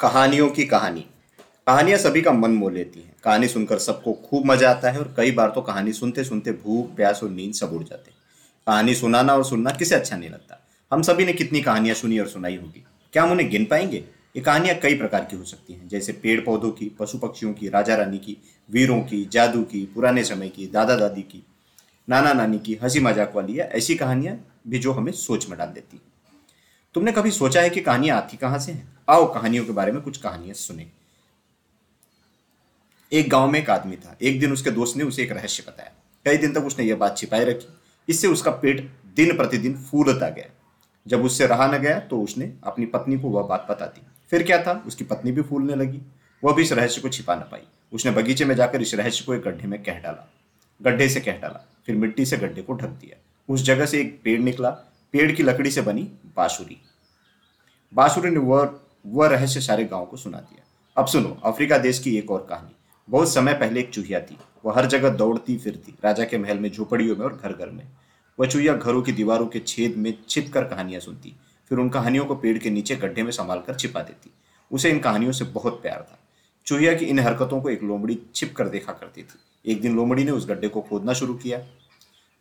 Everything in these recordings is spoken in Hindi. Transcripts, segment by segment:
कहानियों की कहानी। कहानियाँ सभी का मन मोह लेती हैं। कहानी सुनकर सबको खूब मज़ा आता है और कई बार तो कहानी सुनते सुनते भूख, प्यास और नींद सब उड़ जाते हैं। कहानी सुनाना और सुनना किसे अच्छा नहीं लगता? हम सभी ने कितनी कहानियाँ सुनी और सुनाई होगी। क्या हम उन्हें गिन पाएँगे? ये कहानियाँ कई प्रकार की हो सकती हैं, जैसे पेड़ पौधों की पशु पक्षियों की राजा रानी की, वीरों की, जादू की, पुराने समय की दादा दादी की नाना नानी की हँसी मज़ाक वाली, या ऐसी कहानियाँ भी जो हमें सोच में डाल देती हैं। तुमने कभी सोचा है कि कहानियाँ आती कहाँ से हैं? आओ कहानियों के बारे में कुछ कहानियाँ सुने। एक गाँव में एक आदमी था। एक दिन उसके दोस्त ने उसे एक रहस्य बताया। कई दिन तक उसने यह बात छिपाए रखी। इससे उसका पेट दिन प्रतिदिन फूलता गया। जब उससे रहा न गया तो उसने अपनी पत्नी को वह बात बता दी। फिर क्या था? उसकी पत्नी भी फूलने लगी। वह भी इस रहस्य को छिपा न पाई। उसने बगीचे में जाकर इस रहस्य को एक गड्ढे में कह डाला। गड्ढे से कह डाला। फिर मिट्टी से गड्ढे को ढक दिया। उस जगह से एक पेड़ निकला। पेड़ की लकड़ी से बनी बांसुरी। बांसुरी ने वह वह रहस्य सारे गाँव को सुना दिया अब सुनो, अफ्रीका देश की एक और कहानी। बहुत समय पहले एक चूहिया थी। वह हर जगह दौड़ती फिरती, राजा के महल में, झोपड़ियों में और घर घर में। वह चूहिया घरों की दीवारों के छेद में छिप कर कहानियाँ सुनती, फिर उन कहानियों को पेड़ के नीचे गड्ढे में संभाल कर छिपा देती। उसे इन कहानियों से बहुत प्यार था। चूहिया की इन हरकतों को एक लोमड़ी छिप कर देखा करती थी। एक दिन लोमड़ी ने उस गड्ढे को खोदना शुरू किया।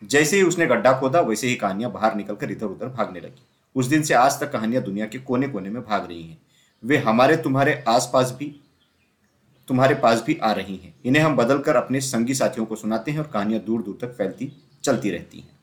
जैसे ही उसने गड्ढा खोदा, वैसे ही कहानियाँ बाहर निकलकर इधर उधर भागने लगी। उस दिन से आज तक कहानियाँ दुनिया के कोने कोने में भाग रही हैं। वे हमारे तुम्हारे आसपास भी, तुम्हारे पास भी आ रही हैं। इन्हें हम बदलकर अपने संगी साथियों को सुनाते हैं और कहानियाँ दूर दूर तक फैलती, चलती रहती हैं।